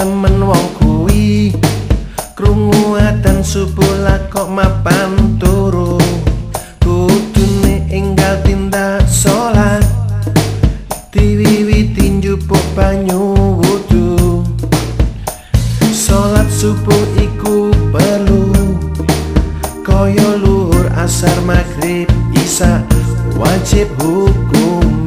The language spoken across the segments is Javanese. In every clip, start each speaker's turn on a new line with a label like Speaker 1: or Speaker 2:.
Speaker 1: temen wong kuwi. Krungu atan subuh kok mapan turu. Kudune enggal tindak salat diwiwi tinju banyu wudu. Salat subuh iku perlu. Kaya luhur asar maghrib isa wajib hukume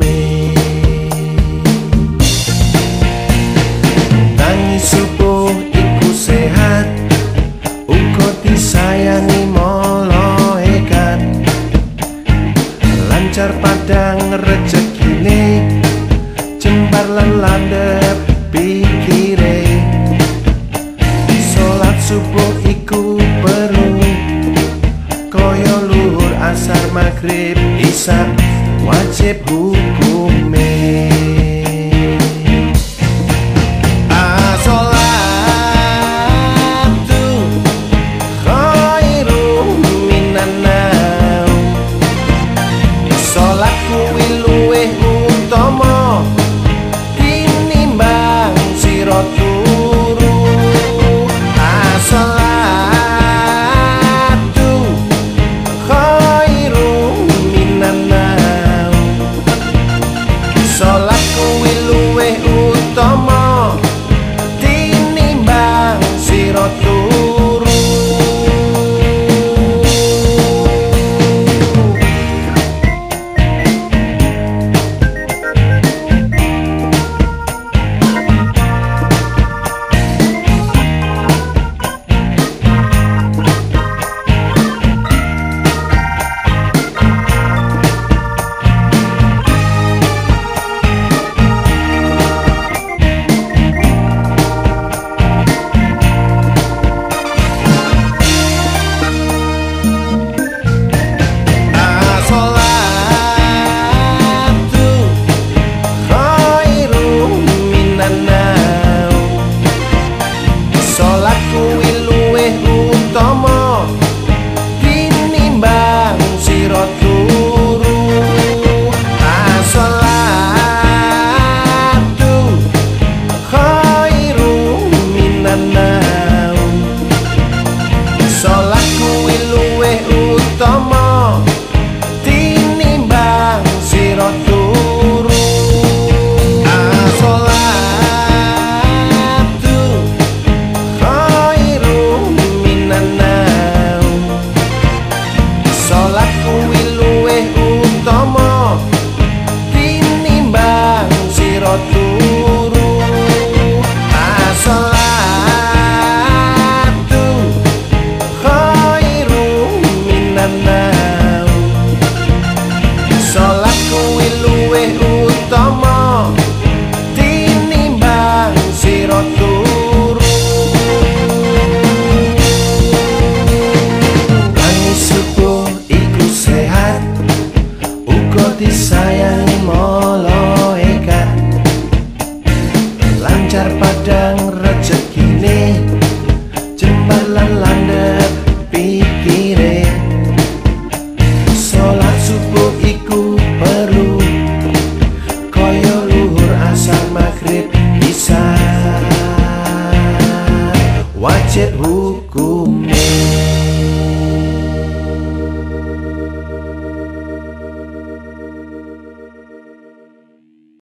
Speaker 1: lancar padang rezekine jembar lan landep pikire. Salat subuh iku perlu kaya luhur asar maghrib isa wajib hukume Salat kuwi luweh utama. Tinimbang sira turu. As-salatu khairum minan naum. Salat kuwi luweh utama. Tinimbang sira turu pikire. Salat subuh iku perlu. Kaya luhur asar maghrib